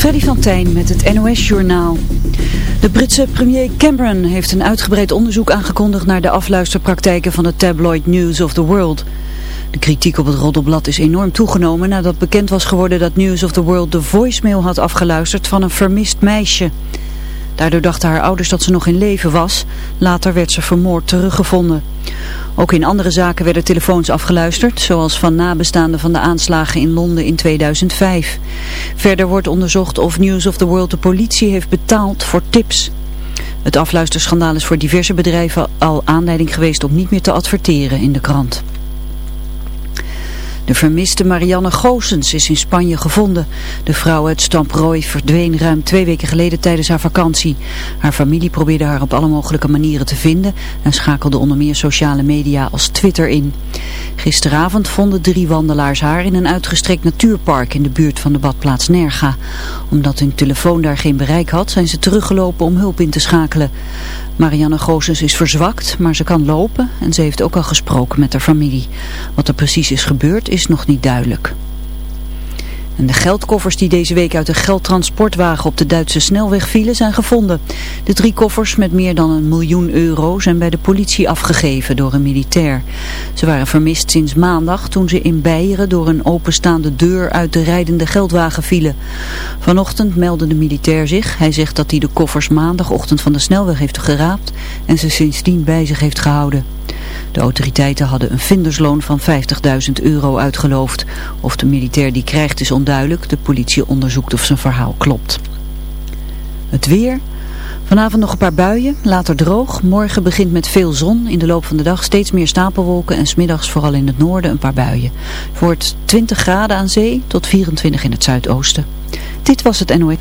Freddy van met het NOS-journaal. De Britse premier Cameron heeft een uitgebreid onderzoek aangekondigd naar de afluisterpraktijken van het tabloid News of the World. De kritiek op het roddelblad is enorm toegenomen nadat bekend was geworden dat News of the World de voicemail had afgeluisterd van een vermist meisje. Daardoor dachten haar ouders dat ze nog in leven was. Later werd ze vermoord teruggevonden. Ook in andere zaken werden telefoons afgeluisterd, zoals van nabestaanden van de aanslagen in Londen in 2005. Verder wordt onderzocht of News of the World de politie heeft betaald voor tips. Het afluisterschandaal is voor diverse bedrijven al aanleiding geweest om niet meer te adverteren in de krant. De vermiste Marianne Goosens is in Spanje gevonden. De vrouw uit Stamprooi verdween ruim twee weken geleden tijdens haar vakantie. Haar familie probeerde haar op alle mogelijke manieren te vinden en schakelde onder meer sociale media als Twitter in. Gisteravond vonden drie wandelaars haar in een uitgestrekt natuurpark in de buurt van de badplaats Nerga. Omdat hun telefoon daar geen bereik had, zijn ze teruggelopen om hulp in te schakelen. Marianne Goossens is verzwakt, maar ze kan lopen en ze heeft ook al gesproken met haar familie. Wat er precies is gebeurd is nog niet duidelijk. En de geldkoffers die deze week uit een geldtransportwagen op de Duitse snelweg vielen zijn gevonden. De drie koffers met meer dan een miljoen euro zijn bij de politie afgegeven door een militair. Ze waren vermist sinds maandag toen ze in Beieren door een openstaande deur uit de rijdende geldwagen vielen. Vanochtend meldde de militair zich. Hij zegt dat hij de koffers maandagochtend van de snelweg heeft geraapt en ze sindsdien bij zich heeft gehouden. De autoriteiten hadden een vindersloon van 50.000 euro uitgeloofd. Of de militair die krijgt is onduidelijk. De politie onderzoekt of zijn verhaal klopt. Het weer... Vanavond nog een paar buien, later droog. Morgen begint met veel zon. In de loop van de dag steeds meer stapelwolken en smiddags vooral in het noorden een paar buien. Wordt 20 graden aan zee tot 24 in het zuidoosten. Dit was het NOE.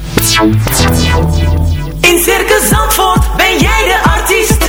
In Circus Zandvoort ben jij de artiest.